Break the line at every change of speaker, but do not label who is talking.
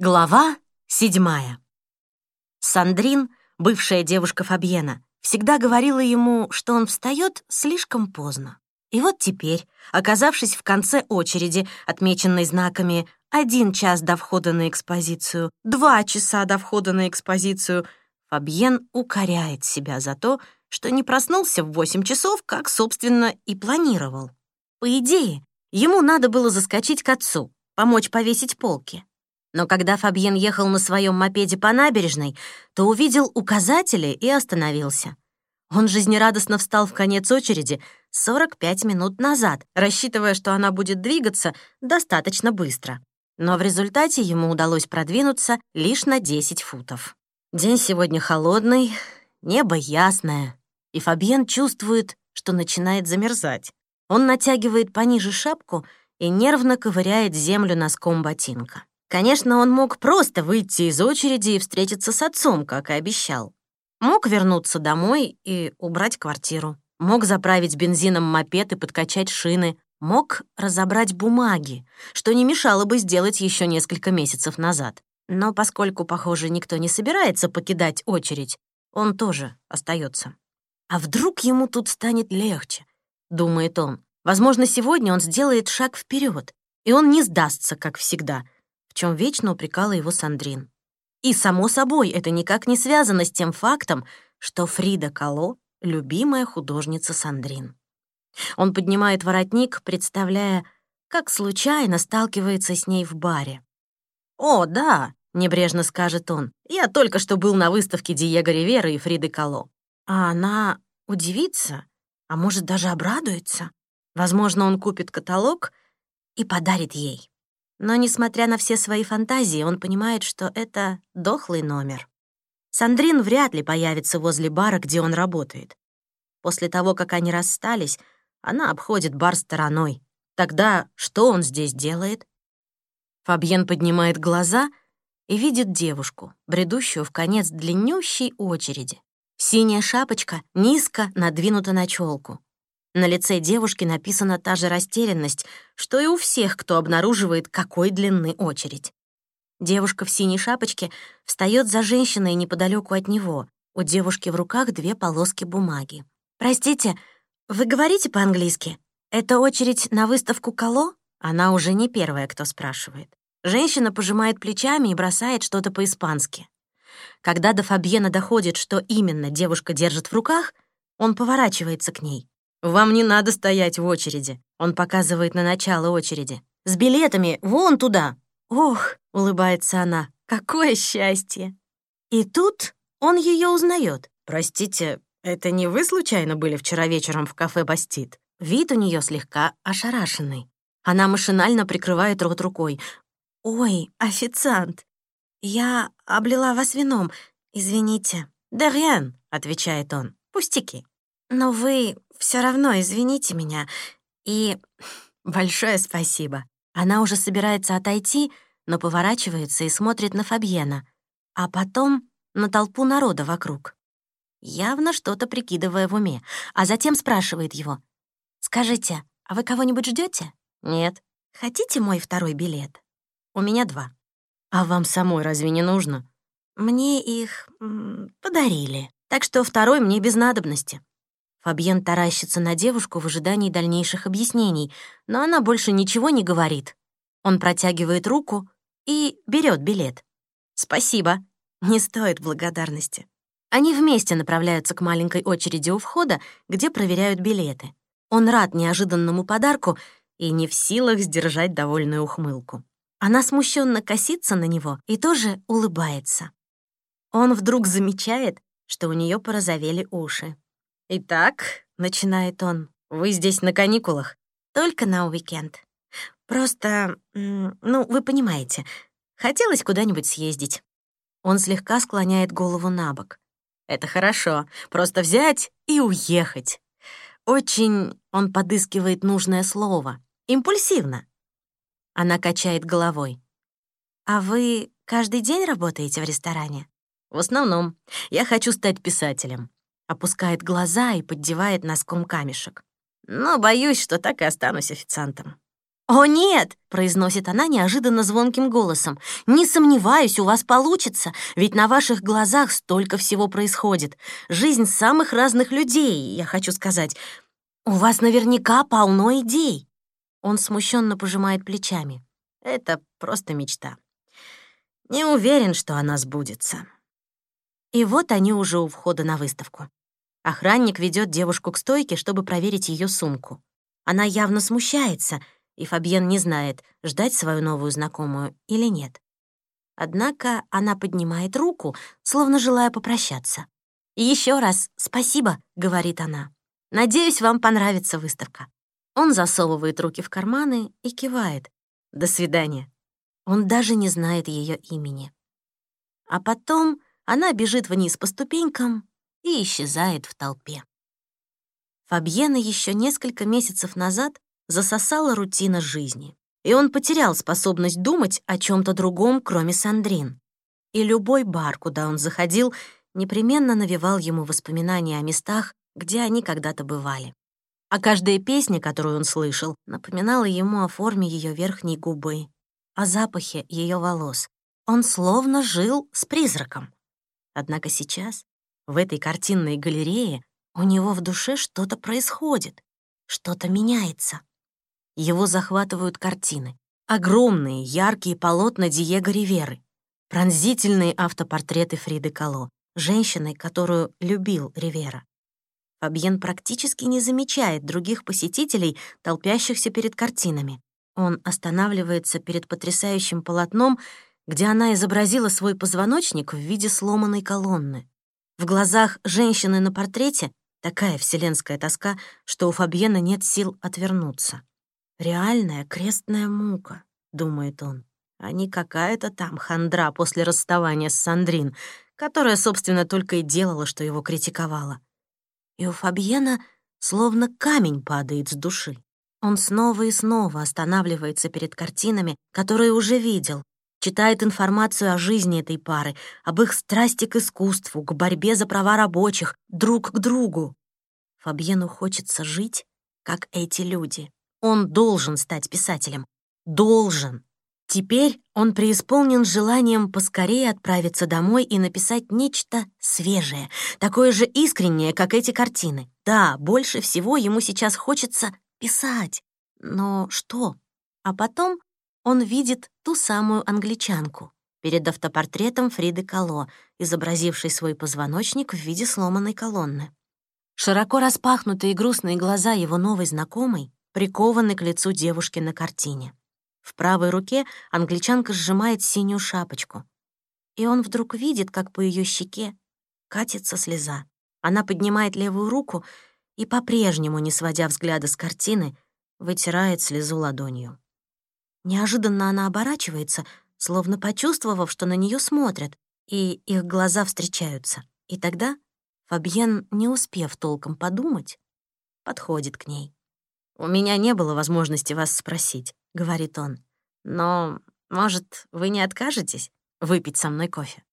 Глава седьмая. Сандрин, бывшая девушка Фабьена, всегда говорила ему, что он встает слишком поздно. И вот теперь, оказавшись в конце очереди, отмеченной знаками «один час до входа на экспозицию», «два часа до входа на экспозицию», Фабьен укоряет себя за то, что не проснулся в восемь часов, как, собственно, и планировал. По идее, ему надо было заскочить к отцу, помочь повесить полки. Но когда Фабьен ехал на своем мопеде по набережной, то увидел указатели и остановился. Он жизнерадостно встал в конец очереди 45 минут назад, рассчитывая, что она будет двигаться достаточно быстро. Но в результате ему удалось продвинуться лишь на 10 футов. День сегодня холодный, небо ясное, и Фабьен чувствует, что начинает замерзать. Он натягивает пониже шапку и нервно ковыряет землю носком ботинка. Конечно, он мог просто выйти из очереди и встретиться с отцом, как и обещал. Мог вернуться домой и убрать квартиру. Мог заправить бензином мопед и подкачать шины. Мог разобрать бумаги, что не мешало бы сделать еще несколько месяцев назад. Но поскольку, похоже, никто не собирается покидать очередь, он тоже остается. А вдруг ему тут станет легче, думает он. Возможно, сегодня он сделает шаг вперед, и он не сдастся, как всегда — чем вечно упрекала его Сандрин. И, само собой, это никак не связано с тем фактом, что Фрида Кало — любимая художница Сандрин. Он поднимает воротник, представляя, как случайно сталкивается с ней в баре. «О, да», — небрежно скажет он, «я только что был на выставке Диего Ривера и Фриды Кало». А она удивится, а может, даже обрадуется. Возможно, он купит каталог и подарит ей. Но, несмотря на все свои фантазии, он понимает, что это дохлый номер. Сандрин вряд ли появится возле бара, где он работает. После того, как они расстались, она обходит бар стороной. Тогда что он здесь делает? Фабьен поднимает глаза и видит девушку, бредущую в конец длиннющей очереди. Синяя шапочка низко надвинута на челку. На лице девушки написана та же растерянность, что и у всех, кто обнаруживает, какой длины очередь. Девушка в синей шапочке встает за женщиной неподалеку от него. У девушки в руках две полоски бумаги. «Простите, вы говорите по-английски? Это очередь на выставку Кало?» Она уже не первая, кто спрашивает. Женщина пожимает плечами и бросает что-то по-испански. Когда до Фабьена доходит, что именно девушка держит в руках, он поворачивается к ней. «Вам не надо стоять в очереди», — он показывает на начало очереди. «С билетами вон туда». «Ох», — улыбается она, — «какое счастье». И тут он ее узнает. «Простите, это не вы случайно были вчера вечером в кафе «Бастит»?» Вид у нее слегка ошарашенный. Она машинально прикрывает рот рукой. «Ой, официант, я облила вас вином, извините». «Да rien», — отвечает он, — «пустяки». «Но вы все равно извините меня. И большое спасибо. Она уже собирается отойти, но поворачивается и смотрит на Фабьена, а потом на толпу народа вокруг. Явно что-то прикидывая в уме, а затем спрашивает его. «Скажите, а вы кого-нибудь ждете? «Нет». «Хотите мой второй билет?» «У меня два». «А вам самой разве не нужно?» «Мне их подарили, так что второй мне без надобности». Фабьен таращится на девушку в ожидании дальнейших объяснений, но она больше ничего не говорит. Он протягивает руку и берет билет. «Спасибо. Не стоит благодарности». Они вместе направляются к маленькой очереди у входа, где проверяют билеты. Он рад неожиданному подарку и не в силах сдержать довольную ухмылку. Она смущенно косится на него и тоже улыбается. Он вдруг замечает, что у нее порозовели уши. «Итак», — начинает он, — «вы здесь на каникулах?» «Только на уикенд. Просто, ну, вы понимаете, хотелось куда-нибудь съездить». Он слегка склоняет голову на бок. «Это хорошо. Просто взять и уехать». Очень он подыскивает нужное слово. Импульсивно. Она качает головой. «А вы каждый день работаете в ресторане?» «В основном. Я хочу стать писателем опускает глаза и поддевает носком камешек. Но боюсь, что так и останусь официантом. «О, нет!» — произносит она неожиданно звонким голосом. «Не сомневаюсь, у вас получится, ведь на ваших глазах столько всего происходит. Жизнь самых разных людей, я хочу сказать. У вас наверняка полно идей». Он смущенно пожимает плечами. «Это просто мечта. Не уверен, что она сбудется». И вот они уже у входа на выставку. Охранник ведет девушку к стойке, чтобы проверить ее сумку. Она явно смущается — и Фабьен не знает, ждать свою новую знакомую или нет. Однако она поднимает руку, словно желая попрощаться. «И еще раз спасибо», — говорит она. «Надеюсь, вам понравится выставка». Он засовывает руки в карманы и кивает. «До свидания». Он даже не знает ее имени. А потом она бежит вниз по ступенькам и исчезает в толпе. Фабьена еще несколько месяцев назад засосала рутина жизни, и он потерял способность думать о чем то другом, кроме Сандрин. И любой бар, куда он заходил, непременно навевал ему воспоминания о местах, где они когда-то бывали. А каждая песня, которую он слышал, напоминала ему о форме ее верхней губы, о запахе ее волос. Он словно жил с призраком. Однако сейчас, в этой картинной галерее, у него в душе что-то происходит, что-то меняется. Его захватывают картины. Огромные, яркие полотна Диего Риверы. Пронзительные автопортреты Фриды Кало, женщины, которую любил Ривера. Фабьен практически не замечает других посетителей, толпящихся перед картинами. Он останавливается перед потрясающим полотном, где она изобразила свой позвоночник в виде сломанной колонны. В глазах женщины на портрете такая вселенская тоска, что у Фабьена нет сил отвернуться. Реальная крестная мука, думает он, а не какая-то там хандра после расставания с Сандрин, которая, собственно, только и делала, что его критиковала. И у Фабьена словно камень падает с души. Он снова и снова останавливается перед картинами, которые уже видел, читает информацию о жизни этой пары, об их страсти к искусству, к борьбе за права рабочих, друг к другу. Фабьену хочется жить, как эти люди. Он должен стать писателем. Должен. Теперь он преисполнен желанием поскорее отправиться домой и написать нечто свежее, такое же искреннее, как эти картины. Да, больше всего ему сейчас хочется писать. Но что? А потом он видит ту самую англичанку перед автопортретом Фриды Кало, изобразившей свой позвоночник в виде сломанной колонны. Широко распахнутые грустные глаза его новой знакомой прикованы к лицу девушки на картине. В правой руке англичанка сжимает синюю шапочку. И он вдруг видит, как по ее щеке катится слеза. Она поднимает левую руку и, по-прежнему, не сводя взгляда с картины, вытирает слезу ладонью. Неожиданно она оборачивается, словно почувствовав, что на нее смотрят, и их глаза встречаются. И тогда Фабьен, не успев толком подумать, подходит к ней. «У меня не было возможности вас спросить», — говорит он. «Но, может, вы не откажетесь выпить со мной кофе?»